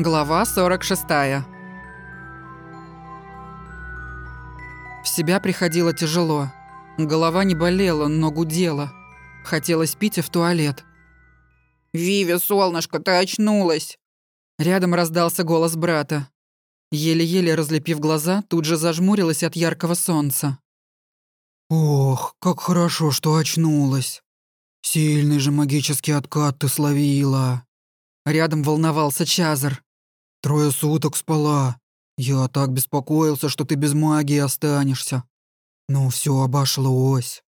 Глава 46. В себя приходило тяжело. Голова не болела, но гудела. Хотелось пить и в туалет. «Виви, солнышко, ты очнулась!» Рядом раздался голос брата. Еле-еле разлепив глаза, тут же зажмурилась от яркого солнца. «Ох, как хорошо, что очнулась. Сильный же магический откат ты словила». Рядом волновался Чазар. Трое суток спала. Я так беспокоился, что ты без магии останешься. Но все обошлось.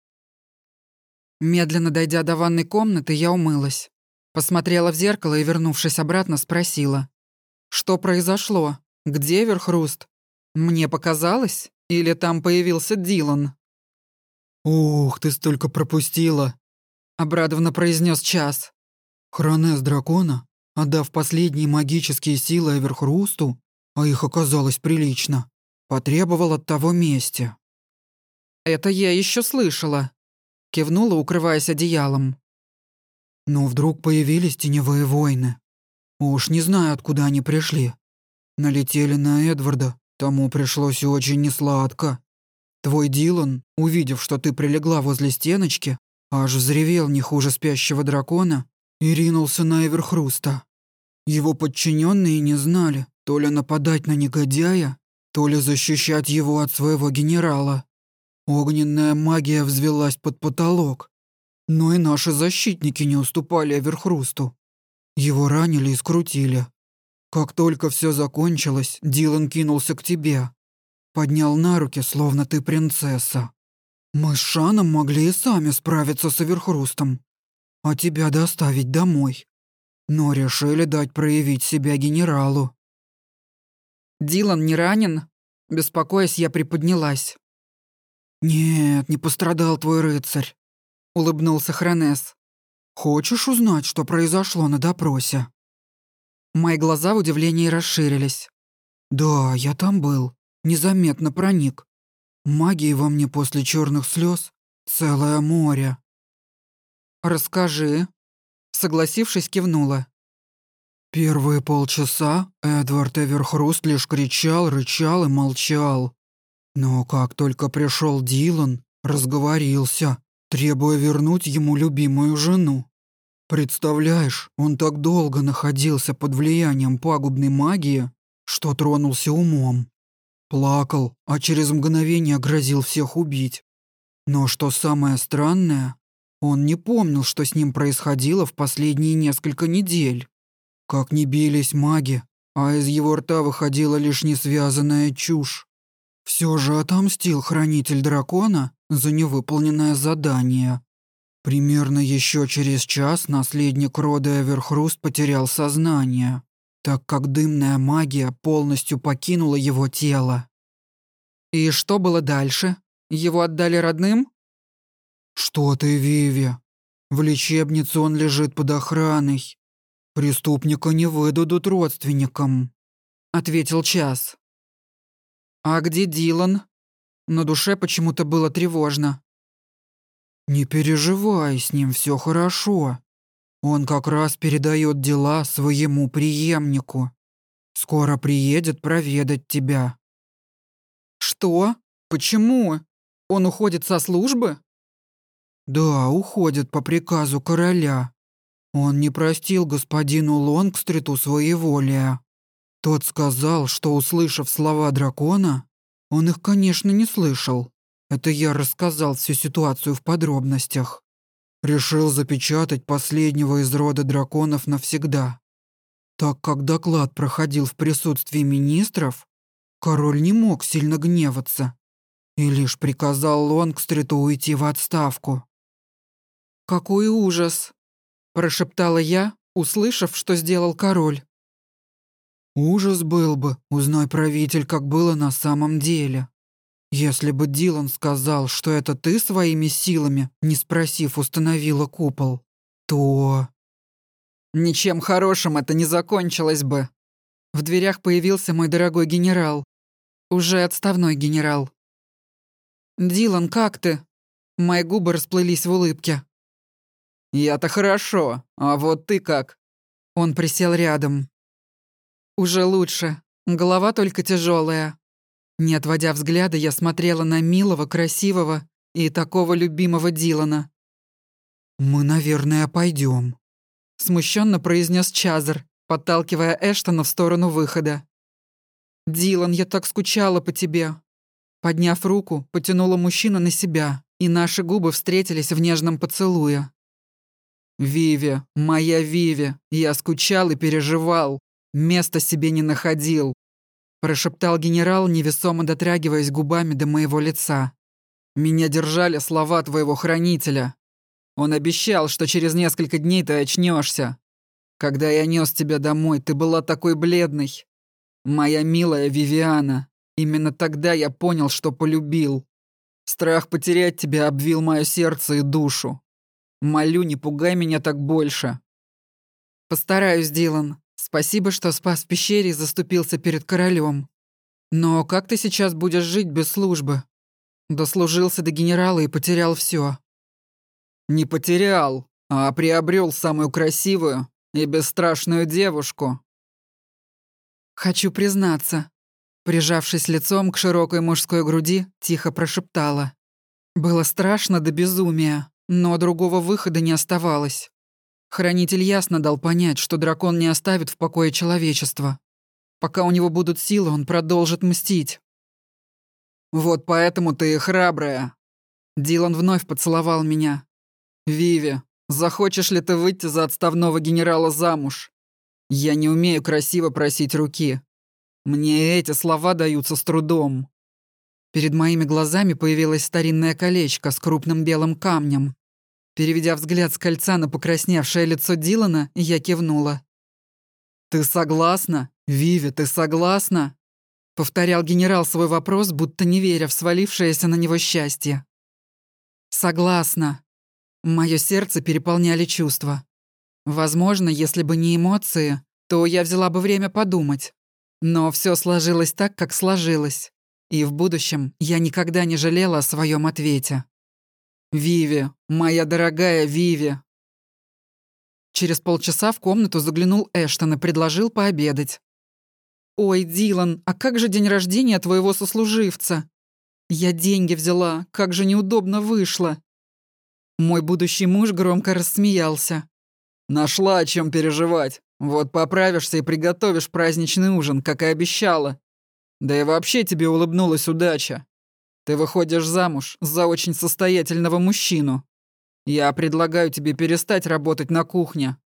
Медленно дойдя до ванной комнаты, я умылась. Посмотрела в зеркало и, вернувшись обратно, спросила. «Что произошло? Где Верхруст? Мне показалось? Или там появился Дилан?» «Ух, ты столько пропустила!» — обрадованно произнес Час. «Хронес дракона Отдав последние магические силы Эверхрусту, а их оказалось прилично, потребовал от того мести. «Это я еще слышала», — кивнула, укрываясь одеялом. Но вдруг появились теневые войны. Уж не знаю, откуда они пришли. Налетели на Эдварда, тому пришлось очень несладко. Твой Дилан, увидев, что ты прилегла возле стеночки, аж взревел не хуже спящего дракона и ринулся на Эверхруста. Его подчиненные не знали, то ли нападать на негодяя, то ли защищать его от своего генерала. Огненная магия взвелась под потолок. Но и наши защитники не уступали Эверхрусту. Его ранили и скрутили. Как только все закончилось, Дилан кинулся к тебе. Поднял на руки, словно ты принцесса. Мы с Шаном могли и сами справиться с Эверхрустом, а тебя доставить домой но решили дать проявить себя генералу. «Дилан не ранен?» Беспокоясь, я приподнялась. «Нет, не пострадал твой рыцарь», — улыбнулся Хронес. «Хочешь узнать, что произошло на допросе?» Мои глаза в удивлении расширились. «Да, я там был. Незаметно проник. Магии во мне после черных слез целое море». «Расскажи», Согласившись, кивнула. Первые полчаса Эдвард Эверхруст лишь кричал, рычал и молчал. Но как только пришел Дилан, разговорился, требуя вернуть ему любимую жену. Представляешь, он так долго находился под влиянием пагубной магии, что тронулся умом. Плакал, а через мгновение грозил всех убить. Но что самое странное, он не помнил, что с ним происходило в последние несколько недель. Как ни бились маги, а из его рта выходила лишь несвязанная чушь. Все же отомстил хранитель дракона за невыполненное задание. Примерно еще через час наследник рода Эверхруст потерял сознание, так как дымная магия полностью покинула его тело. И что было дальше? Его отдали родным? «Что ты, Виви? В лечебнице он лежит под охраной. Преступника не выдадут родственникам», — ответил Час. «А где Дилан?» На душе почему-то было тревожно. «Не переживай, с ним все хорошо. Он как раз передает дела своему преемнику. Скоро приедет проведать тебя». «Что? Почему? Он уходит со службы?» «Да, уходит по приказу короля. Он не простил господину Лонгстриту своеволия. Тот сказал, что, услышав слова дракона, он их, конечно, не слышал. Это я рассказал всю ситуацию в подробностях. Решил запечатать последнего из рода драконов навсегда. Так как доклад проходил в присутствии министров, король не мог сильно гневаться и лишь приказал Лонгстриту уйти в отставку. «Какой ужас!» – прошептала я, услышав, что сделал король. «Ужас был бы, узнай правитель, как было на самом деле. Если бы Дилан сказал, что это ты своими силами, не спросив, установила купол, то...» «Ничем хорошим это не закончилось бы». В дверях появился мой дорогой генерал. Уже отставной генерал. «Дилан, как ты?» Мои губы расплылись в улыбке. «Я-то хорошо, а вот ты как?» Он присел рядом. Уже лучше. Голова только тяжелая. Не отводя взгляда, я смотрела на милого, красивого и такого любимого Дилана. «Мы, наверное, пойдем, смущенно произнес Чазер, подталкивая Эштона в сторону выхода. «Дилан, я так скучала по тебе». Подняв руку, потянула мужчину на себя, и наши губы встретились в нежном поцелуе. «Виви, моя Виви, я скучал и переживал, места себе не находил», прошептал генерал, невесомо дотрагиваясь губами до моего лица. «Меня держали слова твоего хранителя. Он обещал, что через несколько дней ты очнешься. Когда я нес тебя домой, ты была такой бледной. Моя милая Вивиана, именно тогда я понял, что полюбил. Страх потерять тебя обвил мое сердце и душу. Молю, не пугай меня так больше. Постараюсь, Дилан. Спасибо, что спас в пещере и заступился перед королем. Но как ты сейчас будешь жить без службы? Дослужился до генерала и потерял все. Не потерял, а приобрел самую красивую и бесстрашную девушку. Хочу признаться. Прижавшись лицом к широкой мужской груди, тихо прошептала. Было страшно до безумия. Но другого выхода не оставалось. Хранитель ясно дал понять, что дракон не оставит в покое человечество. Пока у него будут силы, он продолжит мстить. «Вот поэтому ты и храбрая». Дилан вновь поцеловал меня. «Виви, захочешь ли ты выйти за отставного генерала замуж? Я не умею красиво просить руки. Мне эти слова даются с трудом». Перед моими глазами появилось старинное колечко с крупным белым камнем. Переведя взгляд с кольца на покрасневшее лицо Дилана, я кивнула. «Ты согласна? Виви, ты согласна?» Повторял генерал свой вопрос, будто не веря в свалившееся на него счастье. «Согласна». Мое сердце переполняли чувства. Возможно, если бы не эмоции, то я взяла бы время подумать. Но все сложилось так, как сложилось. И в будущем я никогда не жалела о своем ответе. «Виви, моя дорогая Виви!» Через полчаса в комнату заглянул Эштон и предложил пообедать. «Ой, Дилан, а как же день рождения твоего сослуживца? Я деньги взяла, как же неудобно вышло!» Мой будущий муж громко рассмеялся. «Нашла о чем переживать. Вот поправишься и приготовишь праздничный ужин, как и обещала. Да и вообще тебе улыбнулась удача. Ты выходишь замуж за очень состоятельного мужчину. Я предлагаю тебе перестать работать на кухне».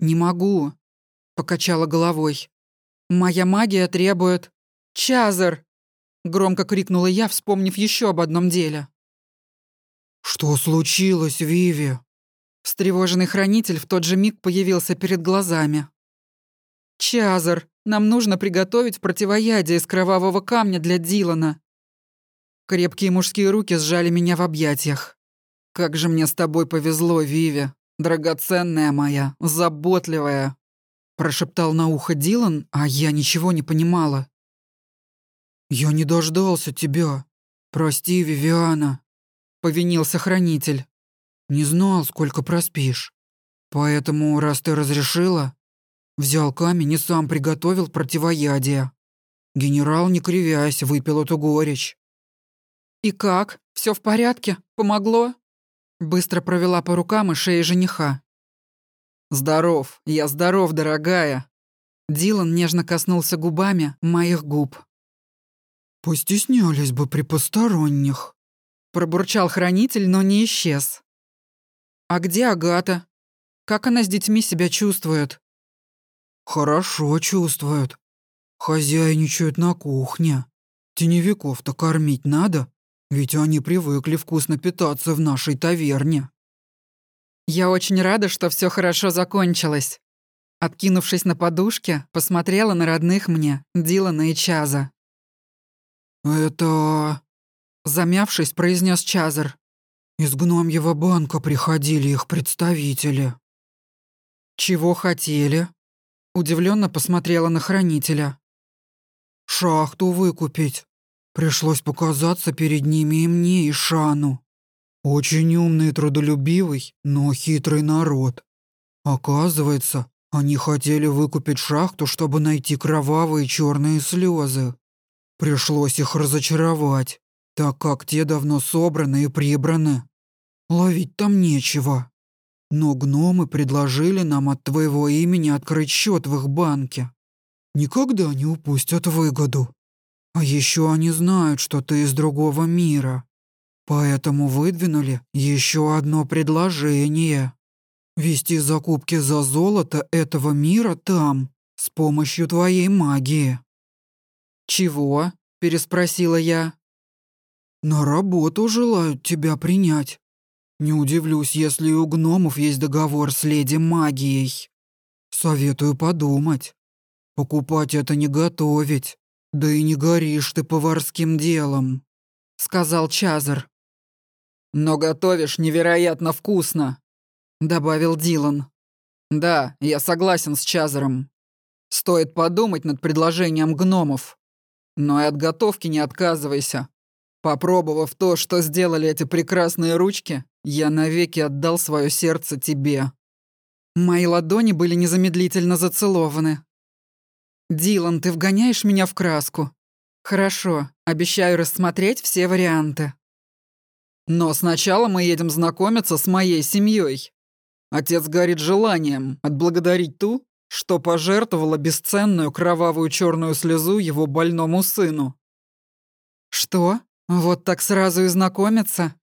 «Не могу», — покачала головой. «Моя магия требует...» «Чазер!» — громко крикнула я, вспомнив еще об одном деле. «Что случилось, Виви?» Встревоженный хранитель в тот же миг появился перед глазами. «Чазер, нам нужно приготовить противоядие из кровавого камня для Дилана. Крепкие мужские руки сжали меня в объятиях. «Как же мне с тобой повезло, Виви, драгоценная моя, заботливая!» Прошептал на ухо Дилан, а я ничего не понимала. «Я не дождался тебя. Прости, Вивиана», — повинился хранитель. «Не знал, сколько проспишь. Поэтому, раз ты разрешила, взял камень и сам приготовил противоядие. Генерал, не кривясь, выпил эту горечь. «И как? Все в порядке? Помогло?» Быстро провела по рукам и шее жениха. «Здоров, я здоров, дорогая!» Дилан нежно коснулся губами моих губ. «Постеснялись бы при посторонних», — пробурчал хранитель, но не исчез. «А где Агата? Как она с детьми себя чувствует?» «Хорошо чувствует. Хозяйничают на кухне. Теневиков-то кормить надо, ведь они привыкли вкусно питаться в нашей таверне. Я очень рада, что все хорошо закончилось. Откинувшись на подушке, посмотрела на родных мне, Дилана и Чаза. «Это...» Замявшись, произнес Чазер. «Из гномьего банка приходили их представители». «Чего хотели?» Удивленно посмотрела на хранителя. «Шахту выкупить. Пришлось показаться перед ними и мне, и Шану. Очень умный и трудолюбивый, но хитрый народ. Оказывается, Они хотели выкупить шахту, чтобы найти кровавые черные слезы. Пришлось их разочаровать, так как те давно собраны и прибраны. Ловить там нечего. Но гномы предложили нам от твоего имени открыть счет в их банке. Никогда не упустят выгоду. А еще они знают, что ты из другого мира. Поэтому выдвинули еще одно предложение. Вести закупки за золото этого мира там, с помощью твоей магии. «Чего?» — переспросила я. «На работу желают тебя принять. Не удивлюсь, если у гномов есть договор с леди магией. Советую подумать. Покупать это не готовить. Да и не горишь ты поварским делом», — сказал Чазар. «Но готовишь невероятно вкусно», — добавил Дилан. «Да, я согласен с Чазаром. Стоит подумать над предложением гномов. Но и от готовки не отказывайся. Попробовав то, что сделали эти прекрасные ручки, я навеки отдал свое сердце тебе». Мои ладони были незамедлительно зацелованы. «Дилан, ты вгоняешь меня в краску. Хорошо, обещаю рассмотреть все варианты». Но сначала мы едем знакомиться с моей семьей. Отец горит желанием отблагодарить ту, что пожертвовала бесценную кровавую черную слезу его больному сыну. Что? Вот так сразу и знакомиться?